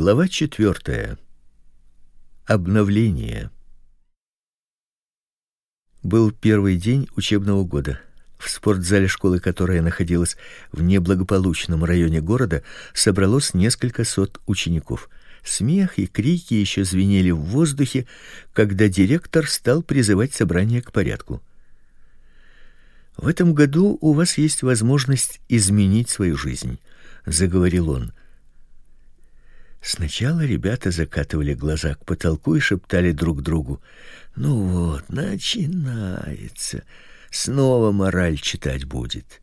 Глава четвертая. Обновление. Был первый день учебного года. В спортзале школы, которая находилась в неблагополучном районе города, собралось несколько сот учеников. Смех и крики еще звенели в воздухе, когда директор стал призывать собрание к порядку. В этом году у вас есть возможность изменить свою жизнь, заговорил он. Сначала ребята закатывали глаза к потолку и шептали друг другу: "Ну вот, начинается. Снова мораль читать будет".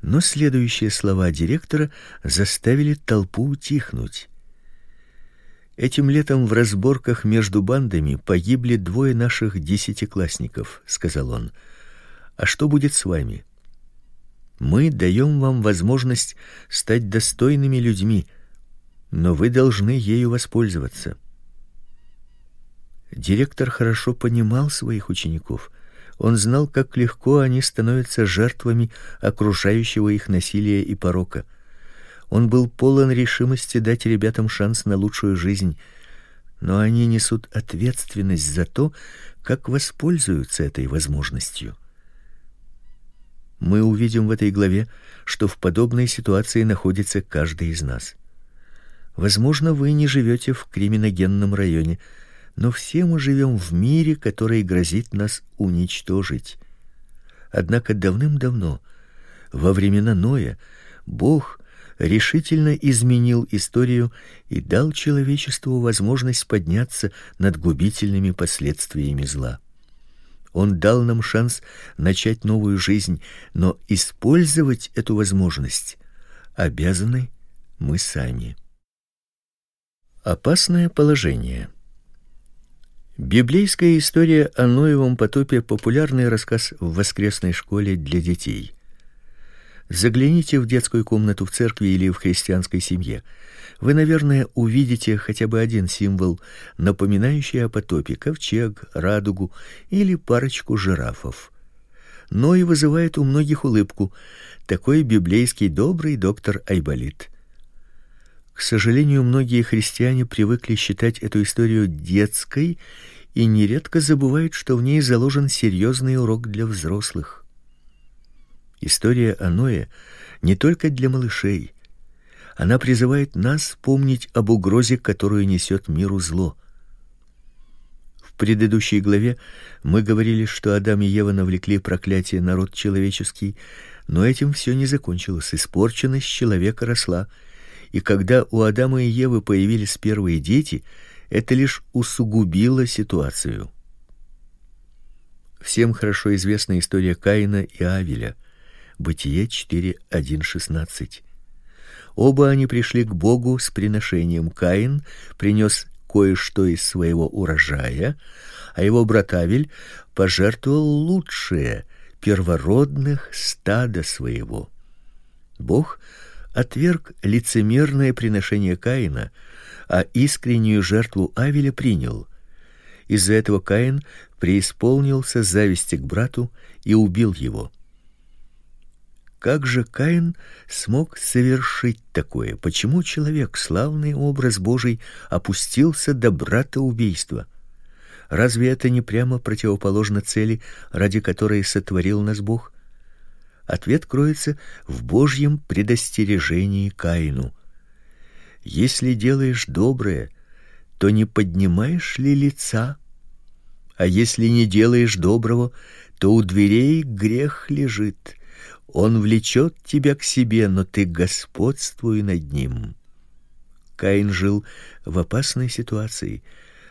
Но следующие слова директора заставили толпу утихнуть. Этим летом в разборках между бандами погибли двое наших десятиклассников, сказал он. А что будет с вами? Мы даем вам возможность стать достойными людьми но вы должны ею воспользоваться. Директор хорошо понимал своих учеников. Он знал, как легко они становятся жертвами окружающего их насилия и порока. Он был полон решимости дать ребятам шанс на лучшую жизнь, но они несут ответственность за то, как воспользуются этой возможностью. Мы увидим в этой главе, что в подобной ситуации находится каждый из нас. Возможно, вы не живете в криминогенном районе, но все мы живем в мире, который грозит нас уничтожить. Однако давным-давно, во времена Ноя, Бог решительно изменил историю и дал человечеству возможность подняться над губительными последствиями зла. Он дал нам шанс начать новую жизнь, но использовать эту возможность обязаны мы сами. Опасное положение. Библейская история о Ноевом потопе популярный рассказ в воскресной школе для детей. Загляните в детскую комнату в церкви или в христианской семье. Вы, наверное, увидите хотя бы один символ, напоминающий о потопе: ковчег, радугу или парочку жирафов. Ной вызывает у многих улыбку. Такой библейский добрый доктор Айболит. К сожалению, многие христиане привыкли считать эту историю детской и нередко забывают, что в ней заложен серьезный урок для взрослых. История о Ное не только для малышей. Она призывает нас помнить об угрозе, которую несет миру зло. В предыдущей главе мы говорили, что Адам и Ева навлекли проклятие на род человеческий, но этим все не закончилось. Испорченность человека росла, и когда у Адама и Евы появились первые дети, это лишь усугубило ситуацию. Всем хорошо известна история Каина и Авеля. Бытие 4:1-16. Оба они пришли к Богу с приношением. Каин принес кое-что из своего урожая, а его брат Авель пожертвовал лучшее первородных стада своего. Бог отверг лицемерное приношение Каина, а искреннюю жертву Авеля принял. Из-за этого Каин преисполнился зависти к брату и убил его. Как же Каин смог совершить такое? Почему человек, славный образ Божий, опустился до брата убийства? Разве это не прямо противоположно цели, ради которой сотворил нас Бог? Ответ кроется в Божьем предостережении Каину. Если делаешь доброе, то не поднимаешь ли лица? А если не делаешь доброго, то у дверей грех лежит. Он влечет тебя к себе, но ты господствуй над ним. Каин жил в опасной ситуации.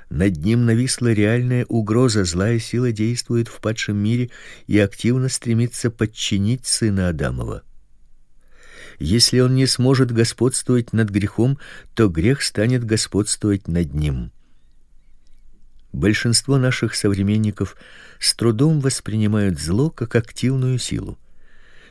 Над ним нависла реальная угроза, злая сила действует в падшем мире и активно стремится подчинить сына Адамова. Если он не сможет господствовать над грехом, то грех станет господствовать над ним. Большинство наших современников с трудом воспринимают зло как активную силу.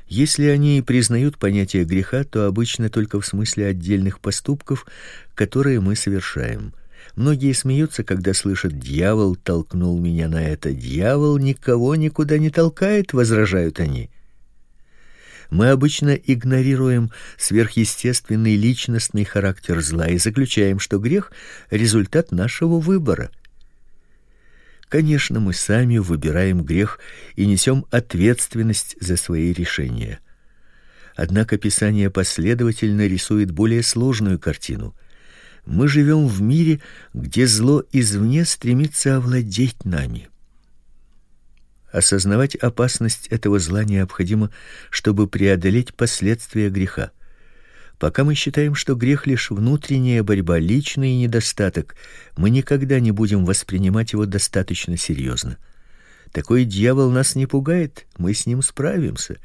Если они и признают понятие греха, то обычно только в смысле отдельных поступков, которые мы совершаем – Многие смеются, когда слышат: "Дьявол толкнул меня на это". Дьявол никого никуда не толкает, возражают они. Мы обычно игнорируем сверхъестественный личностный характер зла и заключаем, что грех результат нашего выбора. Конечно, мы сами выбираем грех и несем ответственность за свои решения. Однако Писание последовательно рисует более сложную картину. Мы живем в мире, где зло извне стремится овладеть нами. Осознавать опасность этого зла необходимо, чтобы преодолеть последствия греха. Пока мы считаем, что грех лишь внутренняя борьба, личный недостаток, мы никогда не будем воспринимать его достаточно серьезно. Такой дьявол нас не пугает, мы с ним справимся.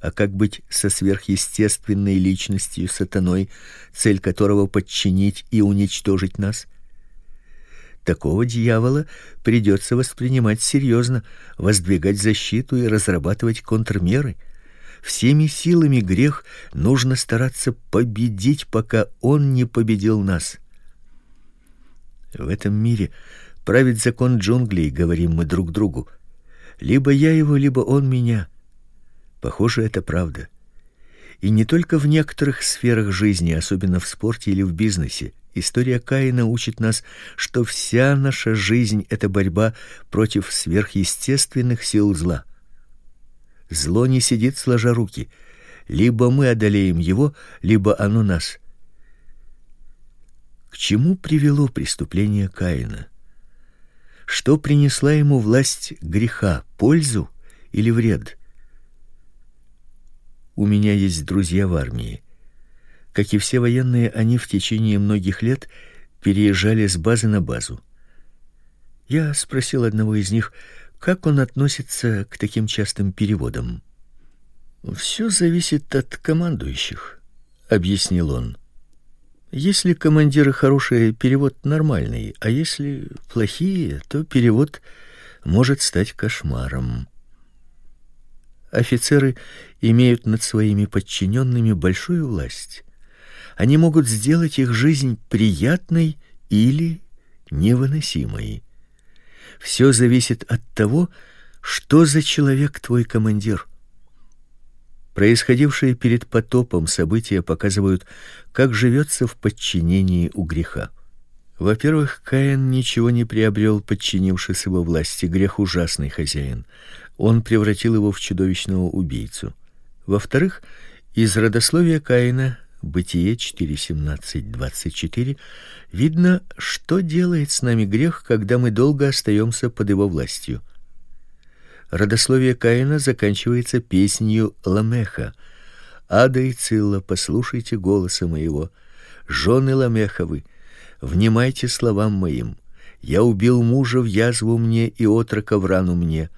А как быть со сверхъестественной личностью сатаной, цель которого подчинить и уничтожить нас? Такого дьявола придется воспринимать серьезно, воздвигать защиту и разрабатывать контрмеры. Всеми силами грех нужно стараться победить, пока он не победил нас. В этом мире правит закон джунглей, говорим мы друг другу. Либо я его, либо он меня. Похоже, это правда. И не только в некоторых сферах жизни, особенно в спорте или в бизнесе. История Каина учит нас, что вся наша жизнь это борьба против сверхъестественных сил зла. Зло не сидит сложа руки. Либо мы одолеем его, либо оно нас. К чему привело преступление Каина? Что принесла ему власть греха, пользу или вред? У меня есть друзья в армии. Как и все военные, они в течение многих лет переезжали с базы на базу. Я спросил одного из них, как он относится к таким частым переводам. Все зависит от командующих, объяснил он. Если командиры хорошие, перевод нормальный, а если плохие, то перевод может стать кошмаром. Офицеры имеют над своими подчиненными большую власть они могут сделать их жизнь приятной или невыносимой. Все зависит от того, что за человек твой командир. Происходившие перед потопом события показывают, как живется в подчинении у греха. Во-первых, Каин ничего не приобрел, подчинившись его власти. Грех ужасный хозяин. Он превратил его в чудовищного убийцу. Во-вторых, из родословия Каина Бытие 4:17-24 видно, что делает с нами грех, когда мы долго остаемся под его властью. Родословие Каина заканчивается песнью Ламеха. Ада и Цилла, послушайте голоса моего, жены Ламеховы, внимайте словам моим. Я убил мужа в язву мне и отрока в рану мне.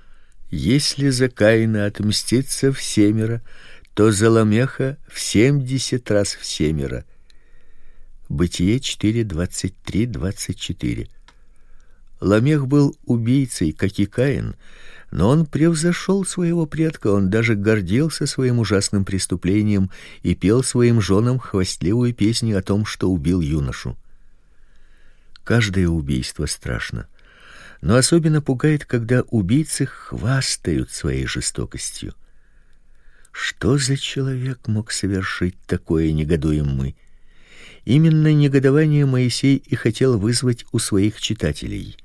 Если за Каина отмстится всемеро, то за Ламеха в семьдесят раз в семеро. Бытие 4:23-24. Ламех был убийцей, как и Каин, но он превзошел своего предка, он даже гордился своим ужасным преступлением и пел своим женам хвастливую песню о том, что убил юношу. Каждое убийство страшно, но особенно пугает, когда убийцы хвастают своей жестокостью. Что за человек мог совершить такое, негодуем мы? Именно негодование Моисей и хотел вызвать у своих читателей.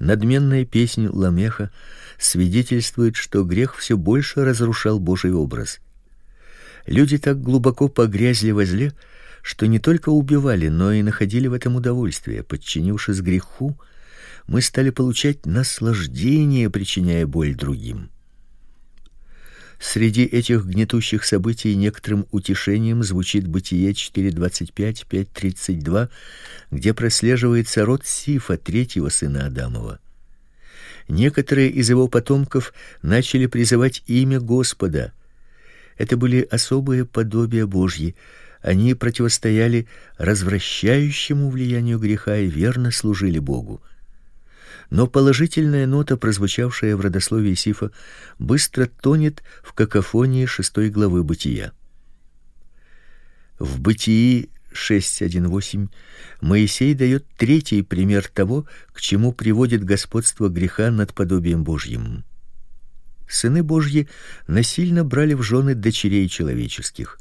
Надменная песнь Ламеха свидетельствует, что грех все больше разрушал Божий образ. Люди так глубоко погрязли во зле, что не только убивали, но и находили в этом удовольствие. Подчинившись греху, мы стали получать наслаждение, причиняя боль другим. Среди этих гнетущих событий некоторым утешением звучит Бытие 4:25, 5:32, где прослеживается род Сифа, третьего сына Адамова. Некоторые из его потомков начали призывать имя Господа. Это были особые подобия Божьи. Они противостояли развращающему влиянию греха и верно служили Богу но положительная нота, прозвучавшая в родословии Сифа, быстро тонет в какофонии шестой главы Бытия. В Бытии 6:1-8 Моисей дает третий пример того, к чему приводит господство греха над подобием Божьим. сыны Божьи насильно брали в жены дочерей человеческих.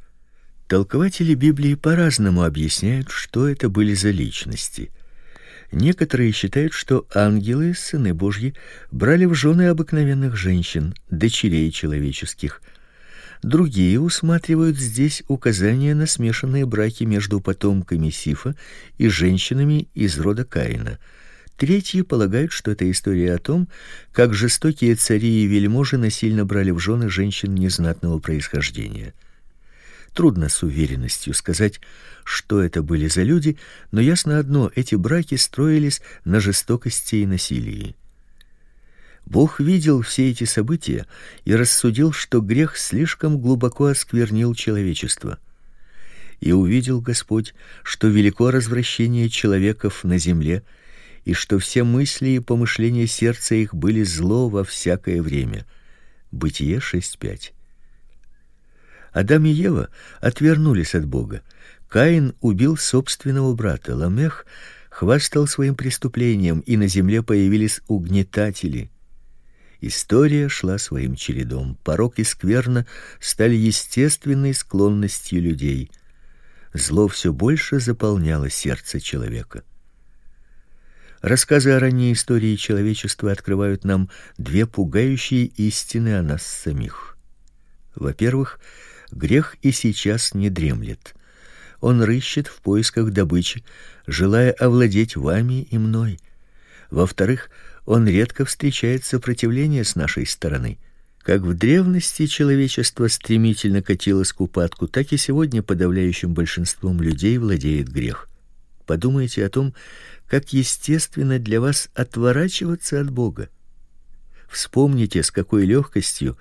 Толкователи Библии по-разному объясняют, что это были за личности. Некоторые считают, что ангелы, сыны Божьи, брали в жены обыкновенных женщин, дочерей человеческих. Другие усматривают здесь указания на смешанные браки между потомками Сифа и женщинами из рода Каина. Третьи полагают, что это история о том, как жестокие цари и вельможи насильно брали в жены женщин незнатного происхождения. Трудно с уверенностью сказать, что это были за люди, но ясно одно: эти браки строились на жестокости и насилии. Бог видел все эти события и рассудил, что грех слишком глубоко осквернил человечество. И увидел Господь, что велико развращение человеков на земле, и что все мысли и помышления сердца их были зло во всякое время. Бытие 6:5. Адам и Ева отвернулись от Бога. Каин убил собственного брата, Ламех хвастал своим преступлением, и на земле появились угнетатели. История шла своим чередом. Порок и скверна стали естественной склонностью людей. Зло все больше заполняло сердце человека. Рассказы о ранней истории человечества открывают нам две пугающие истины о нас самих. Во-первых, Грех и сейчас не дремлет. Он рыщет в поисках добычи, желая овладеть вами и мной. Во-вторых, он редко встречает сопротивление с нашей стороны. Как в древности человечество стремительно катилось к упадку, так и сегодня подавляющим большинством людей владеет грех. Подумайте о том, как естественно для вас отворачиваться от Бога. Вспомните, с какой легкостью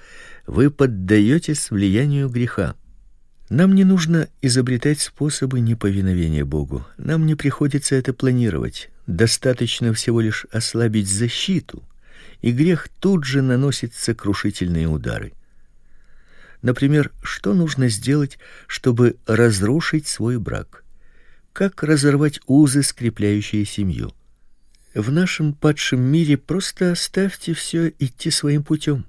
вы поддаетесь влиянию греха. Нам не нужно изобретать способы неповиновения Богу. Нам не приходится это планировать. Достаточно всего лишь ослабить защиту, и грех тут же наносит сокрушительные удары. Например, что нужно сделать, чтобы разрушить свой брак? Как разорвать узы, скрепляющие семью? В нашем падшем мире просто оставьте все идти своим путем.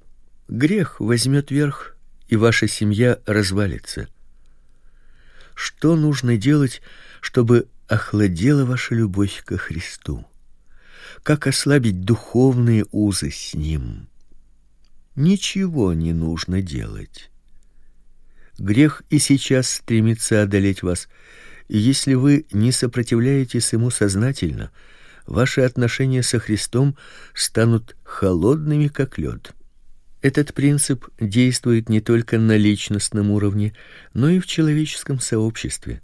Грех возьмет верх, и ваша семья развалится. Что нужно делать, чтобы охладела ваша любовь ко Христу? Как ослабить духовные узы с ним? Ничего не нужно делать. Грех и сейчас стремится одолеть вас, и если вы не сопротивляетесь ему сознательно, ваши отношения со Христом станут холодными как лед. Этот принцип действует не только на личностном уровне, но и в человеческом сообществе.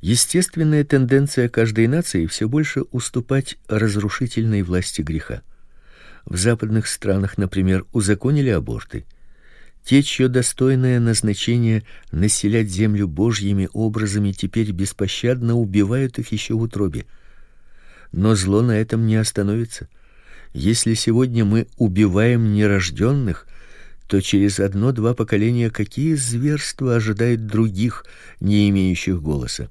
Естественная тенденция каждой нации все больше уступать разрушительной власти греха. В западных странах, например, узаконили аборты. Те, чье достойное назначение населять землю божьими образами, теперь беспощадно убивают их еще в утробе. Но зло на этом не остановится. Если сегодня мы убиваем нерожденных, то через одно-два поколения какие зверства ожидают других, не имеющих голоса?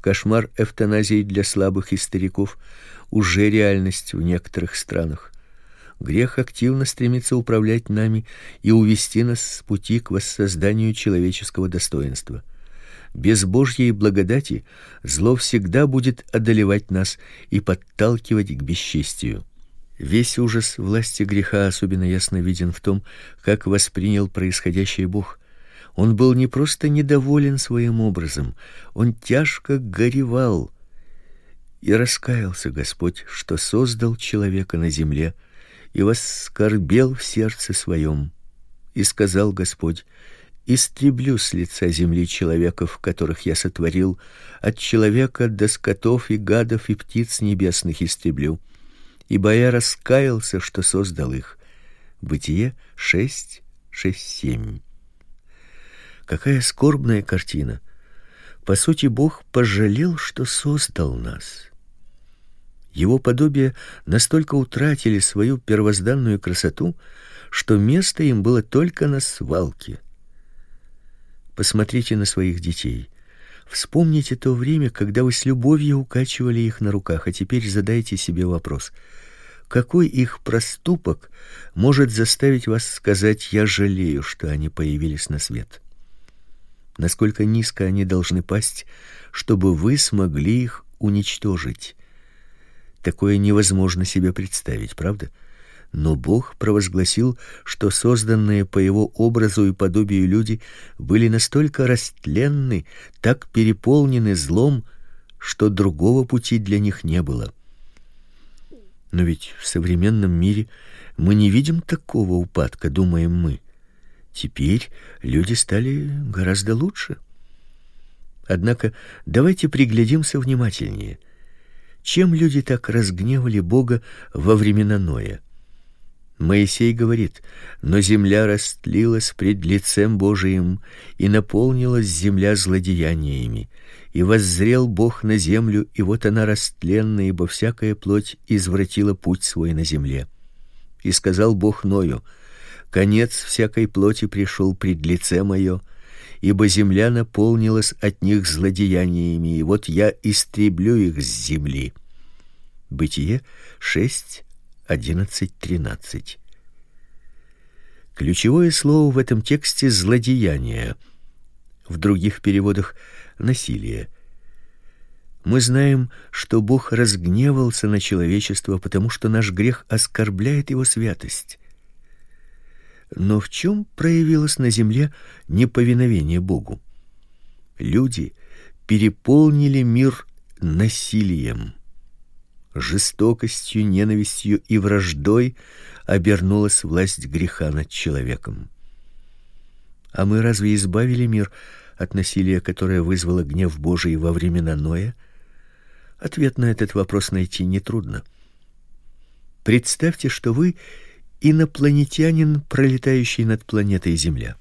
Кошмар эвтаназии для слабых и стариков уже реальность в некоторых странах. Грех активно стремится управлять нами и увести нас с пути к воссозданию человеческого достоинства. Без Божьей благодати зло всегда будет одолевать нас и подталкивать к бесчестию. Весь ужас власти греха особенно ясно виден в том, как воспринял происходящее Бог. Он был не просто недоволен своим образом, он тяжко горевал. И раскаялся Господь, что создал человека на земле, и воскорбел в сердце своем. И сказал Господь: истреблю с лица земли человеков, которых я сотворил, от человека до скотов и гадов и птиц небесных истреблю, ибо я раскаялся, что создал их. Бытие 6 6 7. Какая скорбная картина. По сути, Бог пожалел, что создал нас. Его подобия настолько утратили свою первозданную красоту, что место им было только на свалке. Посмотрите на своих детей. Вспомните то время, когда вы с любовью укачивали их на руках, а теперь задайте себе вопрос: какой их проступок может заставить вас сказать: "Я жалею, что они появились на свет"? Насколько низко они должны пасть, чтобы вы смогли их уничтожить? Такое невозможно себе представить, правда? Но Бог провозгласил, что созданные по его образу и подобию люди были настолько растленны, так переполнены злом, что другого пути для них не было. Но ведь в современном мире мы не видим такого упадка, думаем мы. Теперь люди стали гораздо лучше. Однако давайте приглядимся внимательнее. Чем люди так разгневали Бога во времена Ноя? Моисей говорит: "Но земля растлилась пред лицем Божиим, и наполнилась земля злодеяниями. И воззрел Бог на землю, и вот она растлена, ибо всякая плоть извратила путь свой на земле. И сказал Бог Ною: Конец всякой плоти пришел пред лице мое, ибо земля наполнилась от них злодеяниями, и вот я истреблю их с земли. Бытие 6 11 13. Ключевое слово в этом тексте злодеяние. В других переводах насилие. Мы знаем, что Бог разгневался на человечество, потому что наш грех оскорбляет его святость. Но в чем проявилось на земле неповиновение Богу? Люди переполнили мир насилием, жестокостью, ненавистью и враждой обернулась власть греха над человеком. А мы разве избавили мир от насилия, которое вызвало гнев Божий во времена Ноя? Ответ на этот вопрос найти не трудно. Представьте, что вы инопланетянин, пролетающий над планетой Земля.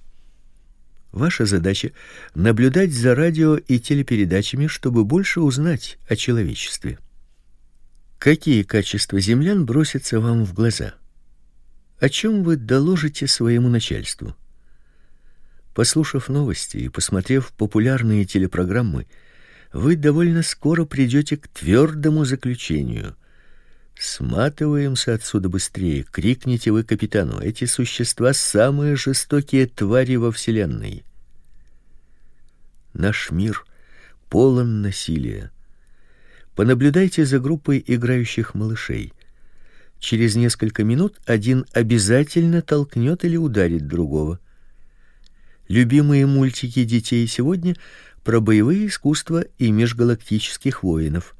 Ваша задача наблюдать за радио и телепередачами, чтобы больше узнать о человечестве. Какие качества землян бросятся вам в глаза? О чем вы доложите своему начальству? Послушав новости и посмотрев популярные телепрограммы, вы довольно скоро придете к твердому заключению: сматываемся отсюда быстрее, крикните вы капитану. Эти существа самые жестокие твари во вселенной. Наш мир полон насилия. Понаблюдайте за группой играющих малышей. Через несколько минут один обязательно толкнет или ударит другого. Любимые мультики детей сегодня про боевые искусства и межгалактических воинов.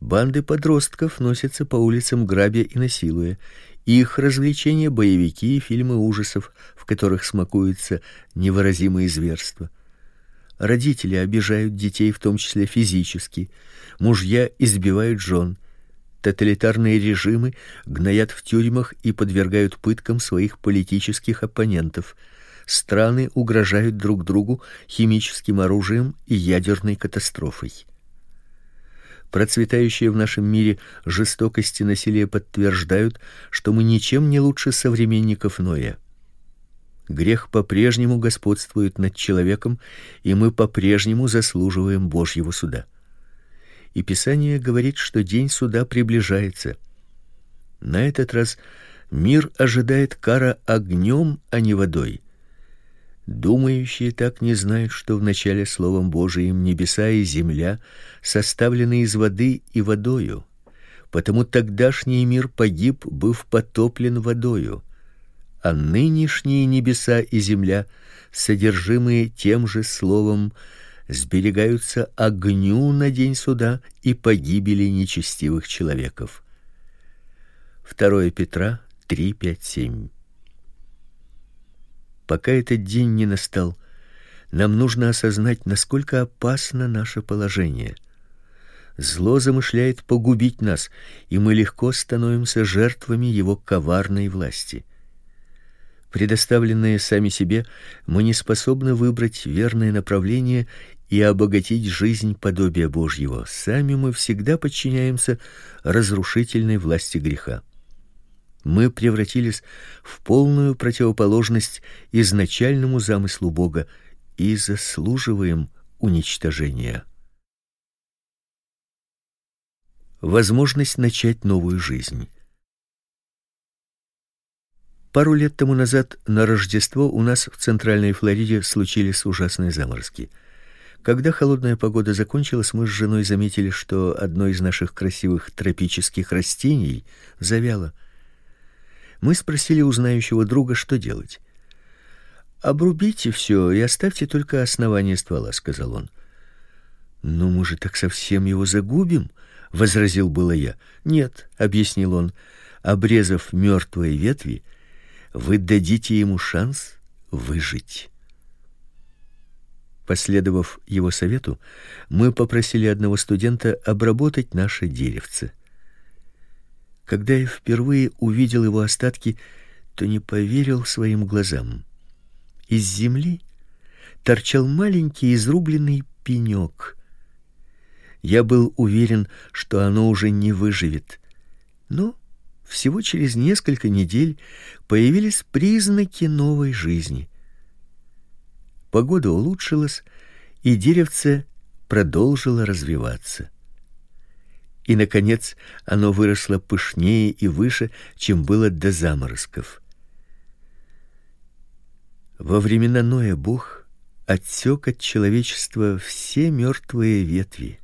Банды подростков носятся по улицам грабя и насилуя. Их развлечения боевики и фильмы ужасов, в которых смакуются невыразимые зверства. Родители обижают детей, в том числе физически. Мужья избивают жен. Тоталитарные режимы гноят в тюрьмах и подвергают пыткам своих политических оппонентов – страны угрожают друг другу химическим оружием и ядерной катастрофой. Процветающие в нашем мире жестокость и насилие подтверждают, что мы ничем не лучше современников Ноя. Грех по-прежнему господствует над человеком, и мы по-прежнему заслуживаем Божьего суда. И Писание говорит, что день суда приближается. На этот раз мир ожидает кара огнем, а не водой. Думающие так не знают, что в начале словом Божиим небеса и земля составлены из воды и водою. Потому тогдашний мир погиб, быв потоплен водою, а нынешние небеса и земля, содержимые тем же словом, сберегаются огню на день суда и погибели нечестивых человеков. 2 Петра 3:5-7 Пока этот день не настал, нам нужно осознать, насколько опасно наше положение. Зло замышляет погубить нас, и мы легко становимся жертвами его коварной власти. Предоставленные сами себе, мы не способны выбрать верное направление и обогатить жизнь подобия Божьего. Сами мы всегда подчиняемся разрушительной власти греха мы превратились в полную противоположность изначальному замыслу Бога и заслуживаем уничтожения. Возможность начать новую жизнь. Пару лет тому назад на Рождество у нас в Центральной Флориде случились ужасные заморозки. Когда холодная погода закончилась, мы с женой заметили, что одно из наших красивых тропических растений завяло. Мы спросили у знающего друга, что делать. Обрубите все и оставьте только основание ствола, сказал он. Но мы же так совсем его загубим, возразил было я. Нет, объяснил он. Обрезав мертвые ветви, вы дадите ему шанс выжить. Последовав его совету, мы попросили одного студента обработать наше деревце. Когда я впервые увидел его остатки, то не поверил своим глазам. Из земли торчал маленький изрубленный пенек. Я был уверен, что оно уже не выживет. Но всего через несколько недель появились признаки новой жизни. Погода улучшилась, и деревце продолжило развиваться. И наконец, оно выросло пышнее и выше, чем было до заморозков. Во времена Ноя Бог отсек от человечества все мертвые ветви.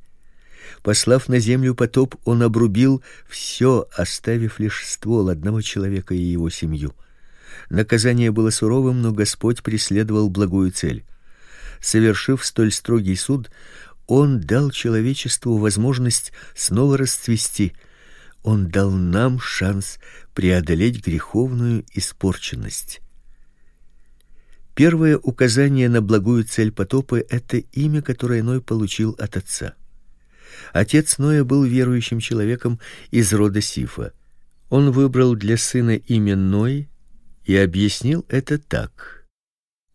Послав на землю потоп, он обрубил все, оставив лишь ствол одного человека и его семью. Наказание было суровым, но Господь преследовал благую цель. Совершив столь строгий суд, он дал человечеству возможность снова расцвести. Он дал нам шанс преодолеть греховную испорченность. Первое указание на благую цель потопа это имя, которое Ной получил от отца. Отец Ноя был верующим человеком из рода Сифа. Он выбрал для сына имя Ной и объяснил это так: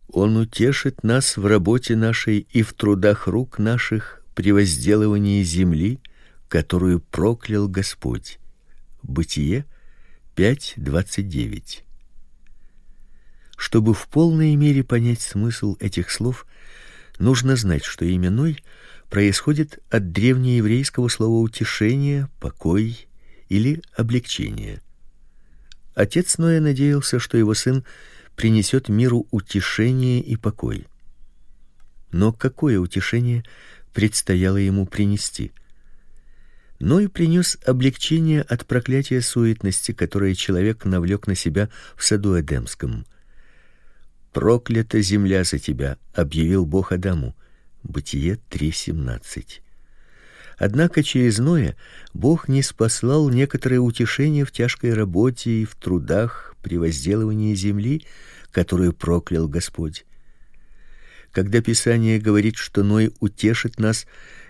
Он утешит нас в работе нашей и в трудах рук наших при возделывании земли, которую проклял Господь. Бытие 5:29. Чтобы в полной мере понять смысл этих слов, нужно знать, что имя Ной происходит от древнееврейского слова утешение, покой или облегчение. Отец Ноя надеялся, что его сын принесет миру утешение и покой. Но какое утешение предстояло ему принести? Ной принес облегчение от проклятия суетности, которое человек навлек на себя в саду Эдемском. Проклята земля за тебя, объявил Бог Адаму. Бытие 3:17. Однако через Ноя Бог не спаслал некоторое утешение в тяжкой работе и в трудах при возделывании земли, которую проклял Господь. Когда Писание говорит, что Ной утешит нас,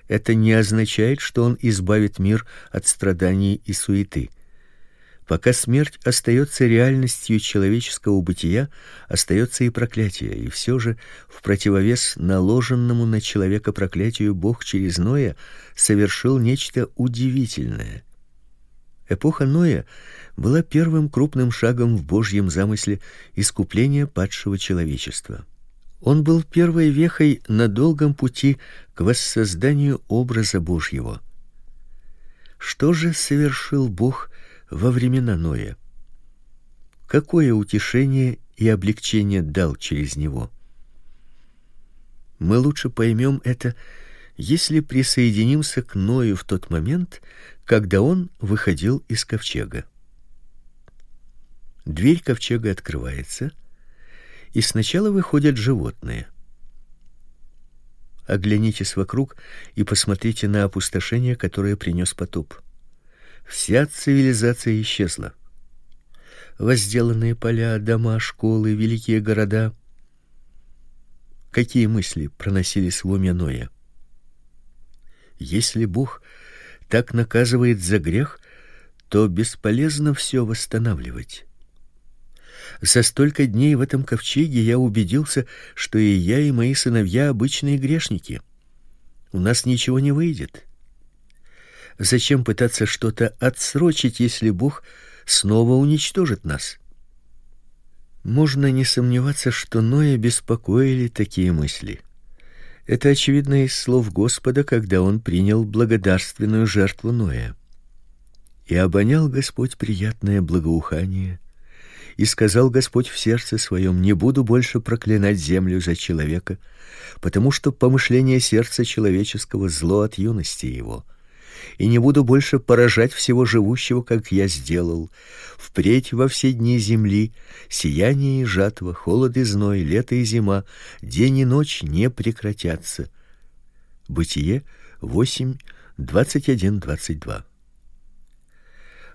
это не означает, что он избавит мир от страданий и суеты. Пока смерть остается реальностью человеческого бытия, остается и проклятие, и все же в противовес наложенному на человека проклятию Бог через Ноя совершил нечто удивительное. Эпоха Ноя была первым крупным шагом в Божьем замысле искупления падшего человечества. Он был первой вехой на долгом пути к воссозданию образа Божьего. Что же совершил Бог во времена Ноя. Какое утешение и облегчение дал через него. Мы лучше поймем это, если присоединимся к Ною в тот момент, когда он выходил из ковчега. Дверь ковчега открывается, и сначала выходят животные. Оглянитесь вокруг и посмотрите на опустошение, которое принес потоп. Вся цивилизация исчезла. Возделанные поля, дома, школы, великие города. Какие мысли проносились в уме Ноя? Если Бог так наказывает за грех, то бесполезно все восстанавливать. За столько дней в этом ковчеге я убедился, что и я, и мои сыновья обычные грешники. У нас ничего не выйдет. Зачем пытаться что-то отсрочить, если Бог снова уничтожит нас? Можно не сомневаться, что Ноя беспокоили такие мысли. Это очевидно из слов Господа, когда он принял благодарственную жертву Ноя. И обонял Господь приятное благоухание, И сказал Господь в сердце своем: не буду больше проклинать землю за человека, потому что помышление сердца человеческого зло от юности его. И не буду больше поражать всего живущего, как я сделал. Впредь во все дни земли сияние и жатва, холод и зной, лето и зима, день и ночь не прекратятся. Бытие 8 21 22.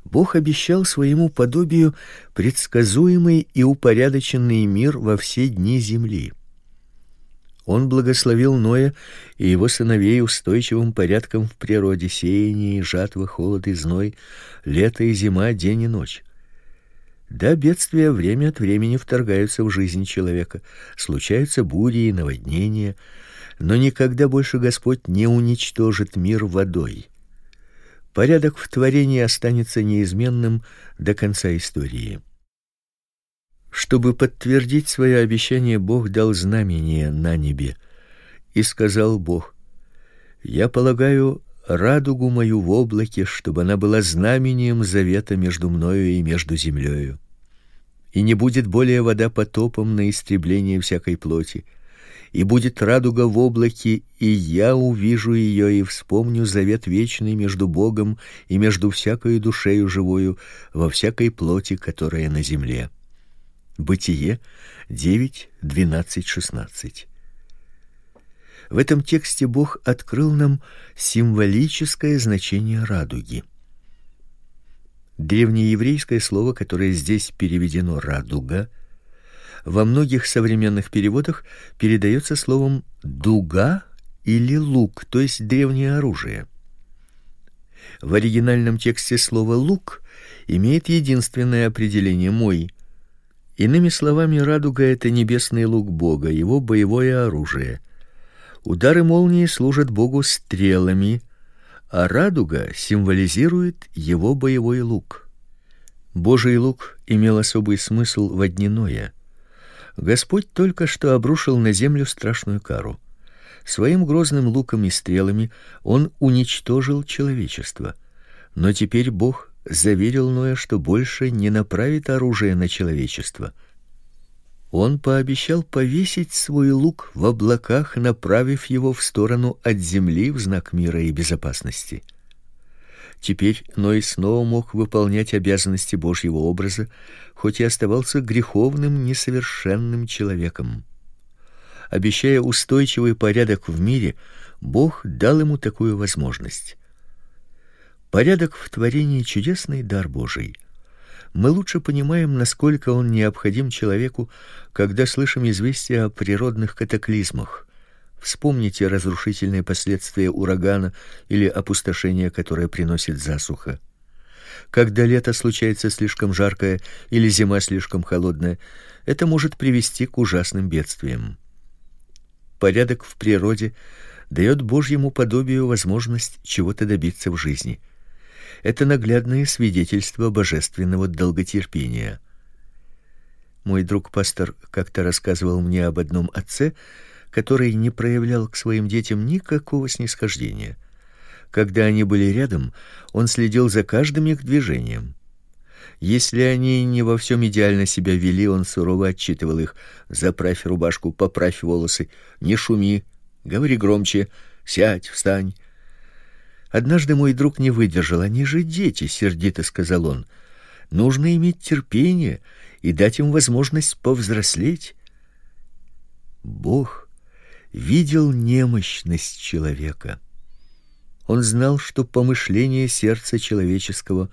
Бог обещал своему подобию предсказуемый и упорядоченный мир во все дни земли. Он благословил Ноя и его сыновей устойчивым порядком в природе: сеяние, жатва, холод и зной, лето и зима, день и ночь. Да, бедствия время от времени вторгаются в жизнь человека, случаются бури и наводнения, но никогда больше Господь не уничтожит мир водой. Порядок в творении останется неизменным до конца истории. Чтобы подтвердить свое обещание, Бог дал знамение на небе. И сказал Бог: Я полагаю радугу мою в облаке, чтобы она была знамением завета между мною и между землею. И не будет более вода потопом на истребление всякой плоти и будет радуга в облаке, и я увижу ее и вспомню завет вечный между Богом и между всякой душею живою во всякой плоти, которая на земле. Бытие 9, 12, 16. В этом тексте Бог открыл нам символическое значение радуги. Древнееврейское слово, которое здесь переведено радуга, во многих современных переводах передается словом дуга или лук, то есть древнее оружие. В оригинальном тексте слово лук имеет единственное определение мой. Иными словами, радуга это небесный лук Бога, его боевое оружие. Удары молнии служат Богу стрелами, а радуга символизирует его боевой лук. Божий лук имел особый смысл в дни Ноя. Господь только что обрушил на землю страшную кару. Своим грозным луком и стрелами он уничтожил человечество. Но теперь Бог заверил Ноя, что больше не направит оружие на человечество. Он пообещал повесить свой лук в облаках, направив его в сторону от земли в знак мира и безопасности. Теперь Ной снова мог выполнять обязанности Божьего образа, хоть и оставался греховным, несовершенным человеком. Обещая устойчивый порядок в мире, Бог дал ему такую возможность. Порядок в творении чудесный дар Божий. Мы лучше понимаем, насколько он необходим человеку, когда слышим известия о природных катаклизмах, Вспомните разрушительные последствия урагана или опустошения, которое приносит засуха. Когда лето случается слишком жаркое или зима слишком холодная, это может привести к ужасным бедствиям. Порядок в природе дает Божьему подобию возможность чего-то добиться в жизни. Это наглядное свидетельство божественного долготерпения. Мой друг пастор как-то рассказывал мне об одном отце, который не проявлял к своим детям никакого снисхождения. Когда они были рядом, он следил за каждым их движением. Если они не во всем идеально себя вели, он сурово отчитывал их: "Заправь рубашку, поправь волосы, не шуми, говори громче, сядь, встань". Однажды мой друг не выдержал: "Они же дети", сердито сказал он. "Нужно иметь терпение и дать им возможность повзрослеть". Бог видел немощность человека. Он знал, что помышление сердца человеческого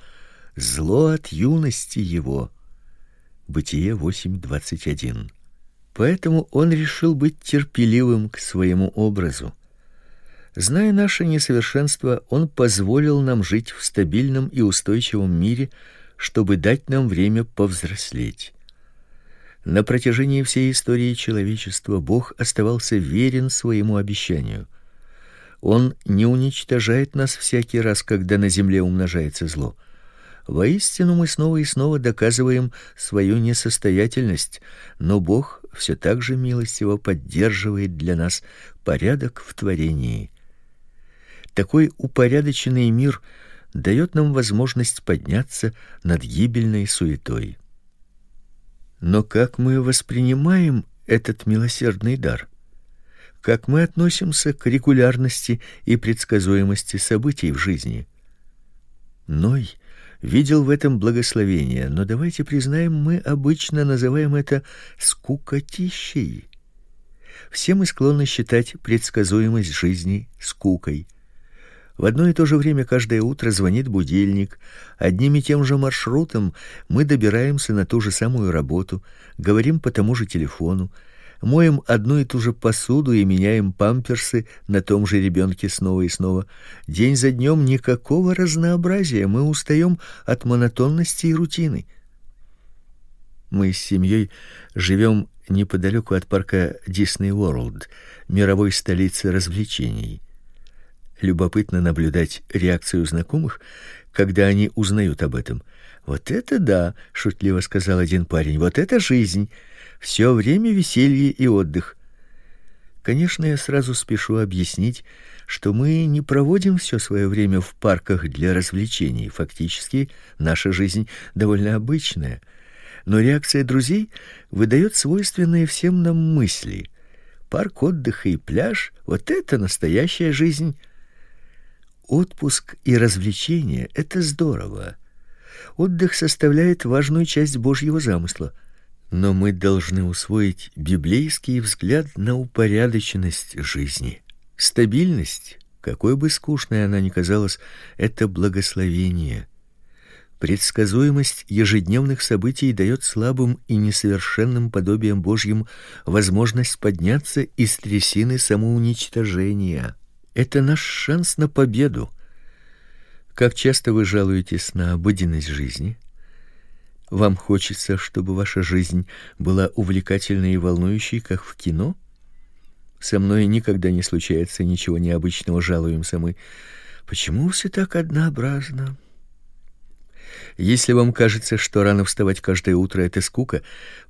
зло от юности его. Бытие 8:21. Поэтому он решил быть терпеливым к своему образу. Зная наше несовершенство, он позволил нам жить в стабильном и устойчивом мире, чтобы дать нам время повзрослеть. На протяжении всей истории человечества Бог оставался верен своему обещанию. Он не уничтожает нас всякий раз, когда на земле умножается зло. Воистину мы снова и снова доказываем свою несостоятельность, но Бог все так же милостиво поддерживает для нас порядок в творении. Такой упорядоченный мир дает нам возможность подняться над гибельной суетой. Но как мы воспринимаем этот милосердный дар? Как мы относимся к регулярности и предсказуемости событий в жизни? Ной видел в этом благословение, но давайте признаем, мы обычно называем это скукотищей. Все мы склонны считать предсказуемость жизни скукой. В одно и то же время каждое утро звонит будильник. Одним и тем же маршрутом мы добираемся на ту же самую работу, говорим по тому же телефону, моем одну и ту же посуду и меняем памперсы на том же ребенке снова и снова. День за днем никакого разнообразия, мы устаем от монотонности и рутины. Мы с семьей живем неподалеку от парка Disney World, мировой столицы развлечений. Любопытно наблюдать реакцию знакомых, когда они узнают об этом. Вот это да, шутливо сказал один парень. Вот это жизнь. Все время веселье и отдых. Конечно, я сразу спешу объяснить, что мы не проводим все свое время в парках для развлечений. Фактически, наша жизнь довольно обычная но реакция друзей выдает свойственные всем нам мысли. Парк отдыха и пляж вот это настоящая жизнь. Отпуск и развлечения это здорово. Отдых составляет важную часть Божьего замысла. Но мы должны усвоить библейский взгляд на упорядоченность жизни. Стабильность, какой бы скучной она ни казалась, это благословение. Предсказуемость ежедневных событий дает слабым и несовершенным подобием Божьим возможность подняться из трясины самоуничтожения. Это наш шанс на победу. Как часто вы жалуетесь на обыденность жизни? Вам хочется, чтобы ваша жизнь была увлекательной и волнующей, как в кино? Со мной никогда не случается ничего необычного, жалуемся мы. Почему все так однообразно? Если вам кажется, что рано вставать каждое утро это скука,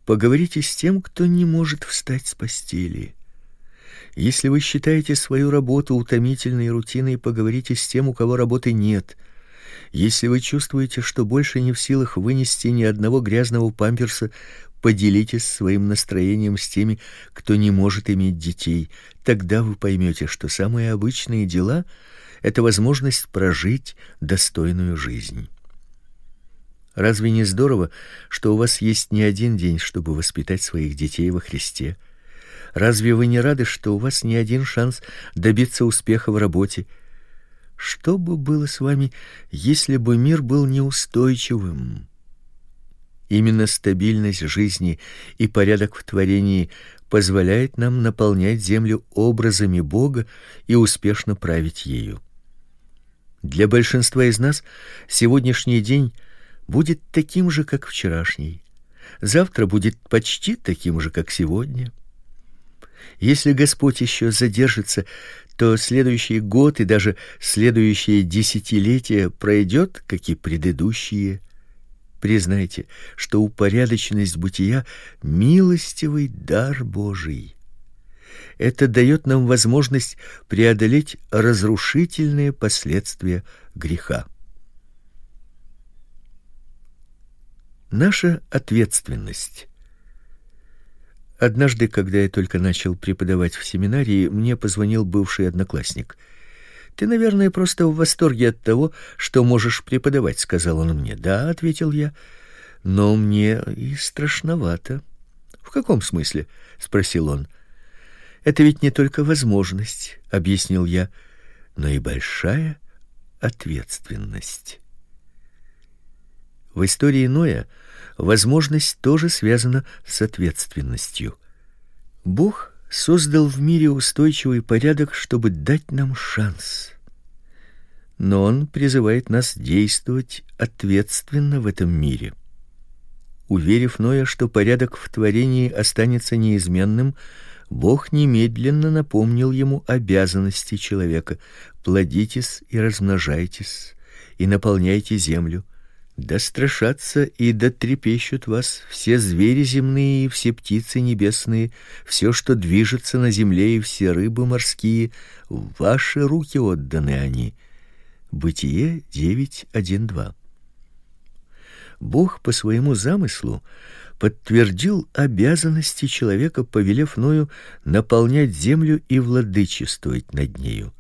поговорите с тем, кто не может встать с постели. Если вы считаете свою работу утомительной рутиной, поговорите с тем, у кого работы нет. Если вы чувствуете, что больше не в силах вынести ни одного грязного памперса, поделитесь своим настроением с теми, кто не может иметь детей. Тогда вы поймете, что самые обычные дела это возможность прожить достойную жизнь. Разве не здорово, что у вас есть не один день, чтобы воспитать своих детей во Христе? Разве вы не рады, что у вас не один шанс добиться успеха в работе? Что бы было с вами, если бы мир был неустойчивым? Именно стабильность жизни и порядок в творении позволяет нам наполнять землю образами Бога и успешно править ею. Для большинства из нас сегодняшний день будет таким же, как вчерашний. Завтра будет почти таким же, как сегодня. Если Господь еще задержится, то следующий год и даже следующее десятилетие пройдет, как и предыдущие. Признайте, что упорядоченность бытия милостивый дар Божий. Это дает нам возможность преодолеть разрушительные последствия греха. Наша ответственность. Однажды, когда я только начал преподавать в семинарии, мне позвонил бывший одноклассник. Ты, наверное, просто в восторге от того, что можешь преподавать, сказал он мне. Да, ответил я. Но мне и страшновато. В каком смысле? спросил он. Это ведь не только возможность, объяснил я, но и большая ответственность. В истории Ноя возможность тоже связана с ответственностью. Бог создал в мире устойчивый порядок, чтобы дать нам шанс. Но он призывает нас действовать ответственно в этом мире. Уверив Ноя, что порядок в творении останется неизменным, Бог немедленно напомнил ему обязанности человека: плодитесь и размножайтесь, и наполняйте землю, да страшатся и да трепещут вас все звери земные и все птицы небесные, все, что движется на земле и все рыбы морские, в ваши руки отданы они. Бытие 9:1-2. Бог по своему замыслу подтвердил обязанности человека, повелев Ною наполнять землю и владычествовать над нею.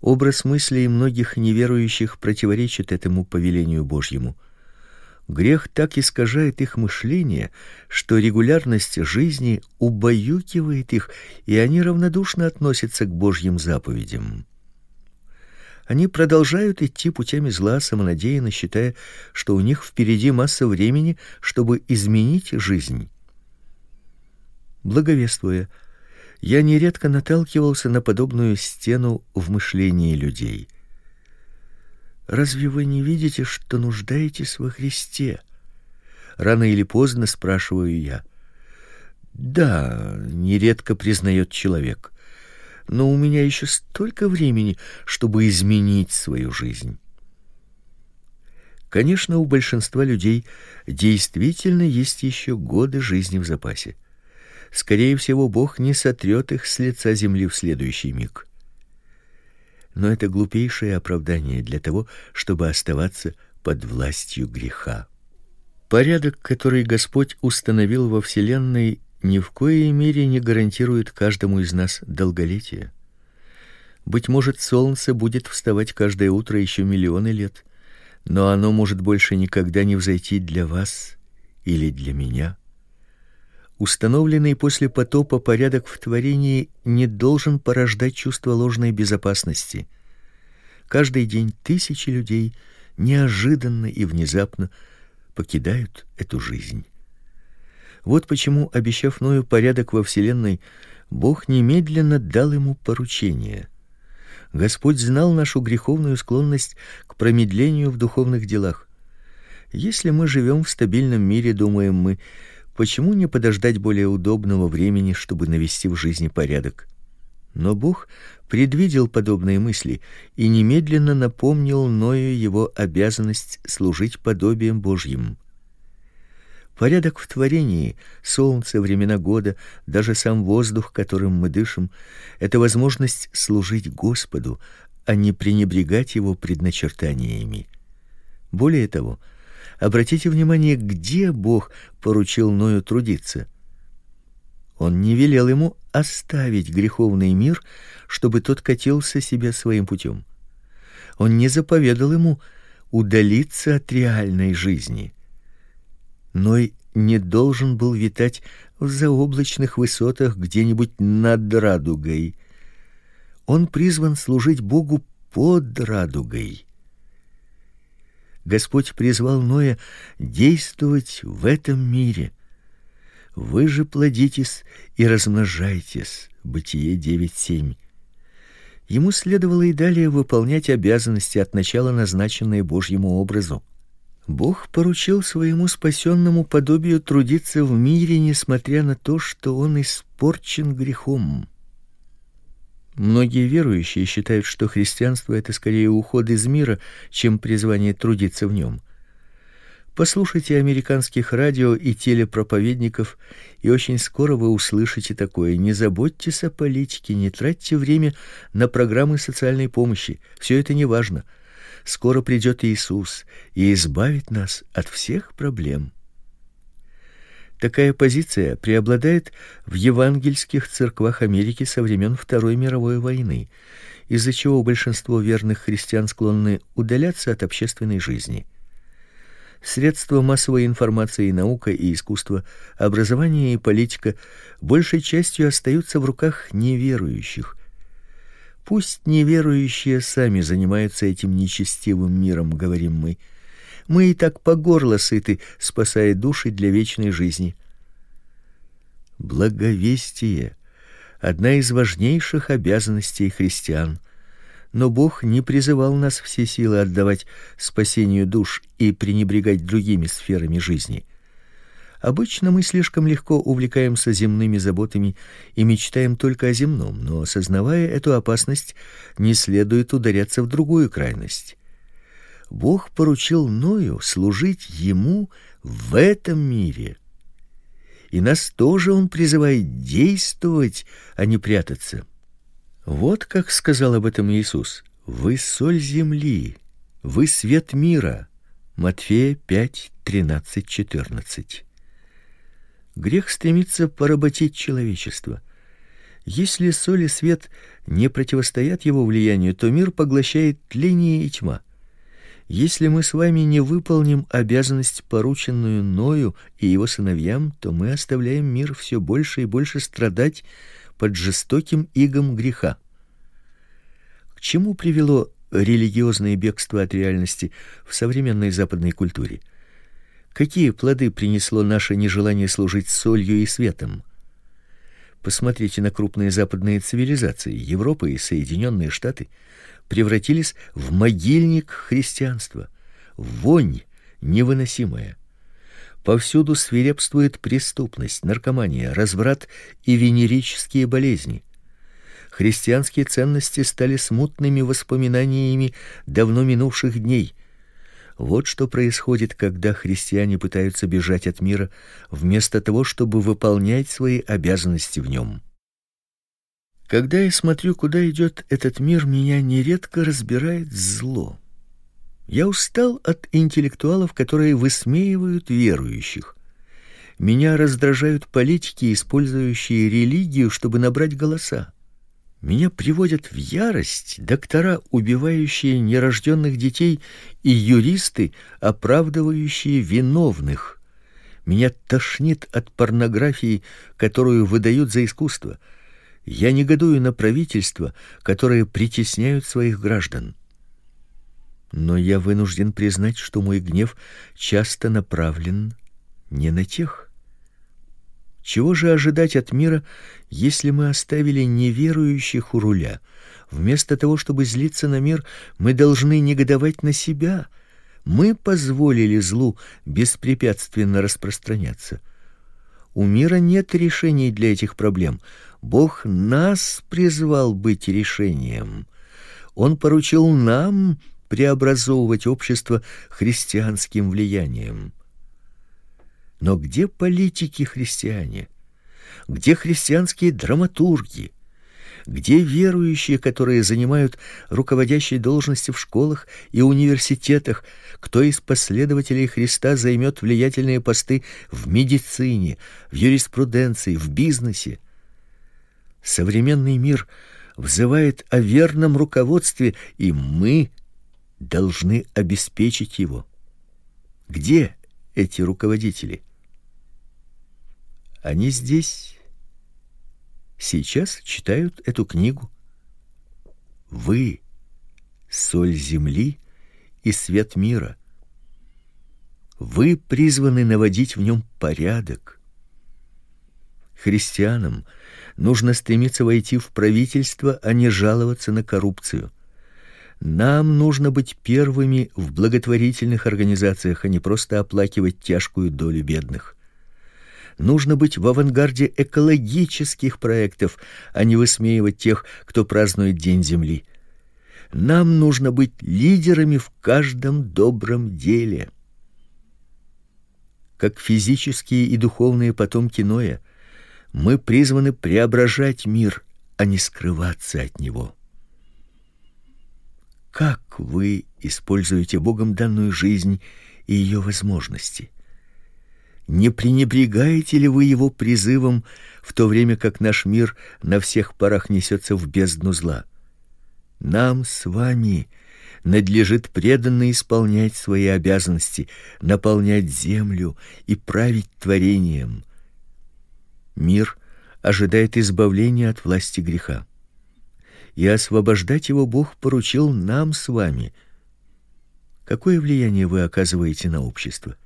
Образ мыслей многих неверующих противоречит этому повелению Божьему. Грех так искажает их мышление, что регулярность жизни убаюкивает их, и они равнодушно относятся к Божьим заповедям. Они продолжают идти путями зла, самонадеянно считая, что у них впереди масса времени, чтобы изменить жизнь. Благовествуя, я нередко наталкивался на подобную стену в мышлении людей. Разве вы не видите, что нуждаетесь во Христе? Рано или поздно спрашиваю я. Да, нередко признает человек но у меня еще столько времени, чтобы изменить свою жизнь. Конечно, у большинства людей действительно есть еще годы жизни в запасе. Скорее всего, Бог не сотрет их с лица земли в следующий миг. Но это глупейшее оправдание для того, чтобы оставаться под властью греха. Порядок, который Господь установил во вселенной, ни в коей мере не гарантирует каждому из нас долголетие. Быть может, солнце будет вставать каждое утро еще миллионы лет, но оно может больше никогда не взойти для вас или для меня. Установленный после потопа порядок в творении не должен порождать чувство ложной безопасности. Каждый день тысячи людей неожиданно и внезапно покидают эту жизнь. Вот почему, обещав Ною порядок во вселенной, Бог немедленно дал ему поручение. Господь знал нашу греховную склонность к промедлению в духовных делах. Если мы живем в стабильном мире, думаем мы, почему не подождать более удобного времени, чтобы навести в жизни порядок? Но Бог предвидел подобные мысли и немедленно напомнил Ною его обязанность служить подобием Божьим. Порядок в творении, солнце, времена года, даже сам воздух, которым мы дышим это возможность служить Господу, а не пренебрегать его предначертаниями. Более того, обратите внимание, где Бог поручил Ною трудиться. Он не велел ему оставить греховный мир, чтобы тот катился себе своим путем. Он не заповедал ему удалиться от реальной жизни. Ной не должен был витать в заоблачных высотах где-нибудь над радугой. Он призван служить Богу под радугой. Господь призвал Ноя действовать в этом мире. Вы же плодитесь и размножайтесь. Бытие 9:7. Ему следовало и далее выполнять обязанности от начала назначенные Божьему образу. Бог поручил своему спасенному подобию трудиться в мире, несмотря на то, что он испорчен грехом. Многие верующие считают, что христианство это скорее уход из мира, чем призвание трудиться в нем. Послушайте американских радио и телепроповедников, и очень скоро вы услышите такое: не заботьтесь о политике, не тратьте время на программы социальной помощи. Все это не важно скоро придет Иисус и избавит нас от всех проблем. Такая позиция преобладает в евангельских церквах Америки со времен Второй мировой войны, из-за чего большинство верных христиан склонны удаляться от общественной жизни. Средства массовой информации, наука и искусство, образование и политика большей частью остаются в руках неверующих, Пусть неверующие сами занимаются этим нечестивым миром, говорим мы. Мы и так по горло сыты, спасая души для вечной жизни. Благовестие одна из важнейших обязанностей христиан. Но Бог не призывал нас все силы отдавать спасению душ и пренебрегать другими сферами жизни. Обычно мы слишком легко увлекаемся земными заботами и мечтаем только о земном, но осознавая эту опасность, не следует ударяться в другую крайность. Бог поручил Ною служить ему в этом мире. И нас тоже он призывает действовать, а не прятаться. Вот как сказал об этом Иисус: "Вы соль земли, вы свет мира. Матфея 5:13-14. Грех стремится поработить человечество. Если соль и свет не противостоят его влиянию, то мир поглощает тление и тьма. Если мы с вами не выполним обязанность, порученную Ною и его сыновьям, то мы оставляем мир все больше и больше страдать под жестоким игом греха. К чему привело религиозное бегство от реальности в современной западной культуре? Какие плоды принесло наше нежелание служить солью и светом? Посмотрите на крупные западные цивилизации. Европа и Соединенные Штаты превратились в могильник христианства. Вонь невыносимая. Повсюду свирепствует преступность, наркомания, разврат и венерические болезни. Христианские ценности стали смутными воспоминаниями давно минувших дней. Вот что происходит, когда христиане пытаются бежать от мира вместо того, чтобы выполнять свои обязанности в нем. Когда я смотрю, куда идет этот мир, меня нередко разбирает зло. Я устал от интеллектуалов, которые высмеивают верующих. Меня раздражают политики, использующие религию, чтобы набрать голоса. Меня приводят в ярость доктора, убивающие нерожденных детей, и юристы, оправдывающие виновных. Меня тошнит от порнографии, которую выдают за искусство. Я негодую на правительство, которое притесняют своих граждан. Но я вынужден признать, что мой гнев часто направлен не на тех. Чего же ожидать от мира, если мы оставили неверующих у руля? Вместо того, чтобы злиться на мир, мы должны негодовать на себя. Мы позволили злу беспрепятственно распространяться. У мира нет решений для этих проблем. Бог нас призвал быть решением. Он поручил нам преобразовывать общество христианским влиянием. Но где политики-христиане? Где христианские драматурги? Где верующие, которые занимают руководящие должности в школах и университетах? Кто из последователей Христа займет влиятельные посты в медицине, в юриспруденции, в бизнесе? Современный мир взывает о верном руководстве, и мы должны обеспечить его. Где эти руководители? Они здесь сейчас читают эту книгу. Вы соль земли и свет мира. Вы призваны наводить в нем порядок. Христианам нужно стремиться войти в правительство, а не жаловаться на коррупцию. Нам нужно быть первыми в благотворительных организациях, а не просто оплакивать тяжкую долю бедных. Нужно быть в авангарде экологических проектов, а не высмеивать тех, кто празднует День земли. Нам нужно быть лидерами в каждом добром деле. Как физические и духовные потомки Ноя, мы призваны преображать мир, а не скрываться от него. Как вы используете Богом данную жизнь и ее возможности? Не пренебрегаете ли вы его призывом, в то время как наш мир на всех парах несется в бездну зла? Нам с вами надлежит преданно исполнять свои обязанности, наполнять землю и править творением. Мир ожидает избавления от власти греха. И освобождать его Бог поручил нам с вами. Какое влияние вы оказываете на общество?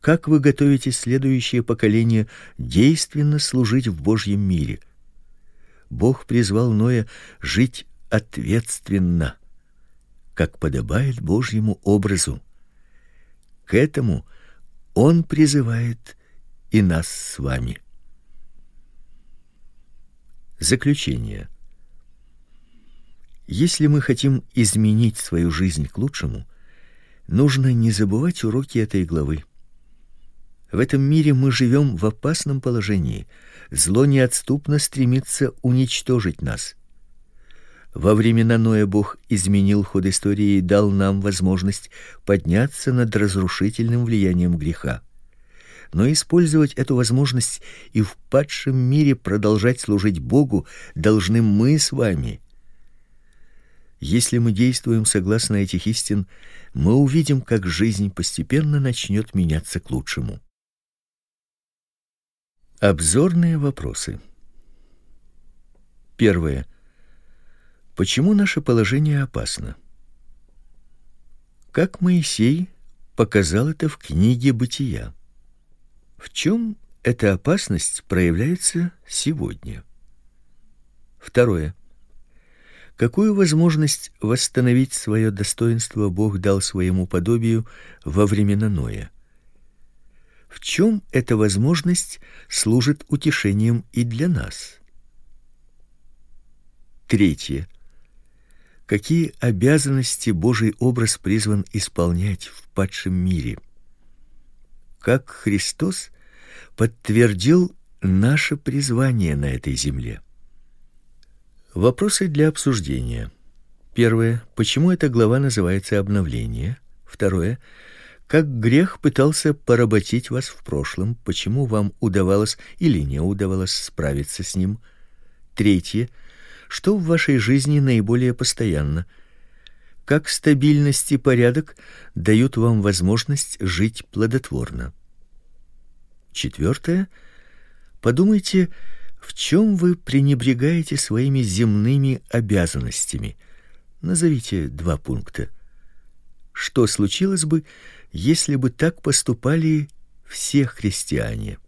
Как вы готовите следующее поколение действенно служить в Божьем мире? Бог призвал Ноя жить ответственно, как подобает Божьему образу. К этому он призывает и нас с вами. Заключение. Если мы хотим изменить свою жизнь к лучшему, нужно не забывать уроки этой главы. В этом мире мы живем в опасном положении. Зло неотступно стремится уничтожить нас. Во времена Ноя Бог изменил ход истории и дал нам возможность подняться над разрушительным влиянием греха. Но использовать эту возможность и в падшем мире продолжать служить Богу должны мы с вами. Если мы действуем согласно этих истин, мы увидим, как жизнь постепенно начнет меняться к лучшему. Обзорные вопросы. Первое. Почему наше положение опасно? Как Моисей показал это в книге Бытия? В чем эта опасность проявляется сегодня? Второе. Какую возможность восстановить свое достоинство Бог дал своему подобию во времена Ноя? В чем эта возможность служит утешением и для нас? Третье. Какие обязанности Божий образ призван исполнять в падшем мире? Как Христос подтвердил наше призвание на этой земле? Вопросы для обсуждения. Первое. Почему эта глава называется обновление? Второе. Как грех пытался поработить вас в прошлом, почему вам удавалось или не удавалось справиться с ним? Третье. Что в вашей жизни наиболее постоянно? Как стабильность и порядок дают вам возможность жить плодотворно? Четвертое. Подумайте, в чем вы пренебрегаете своими земными обязанностями. Назовите два пункта. Что случилось бы, если бы так поступали все христиане?